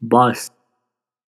bus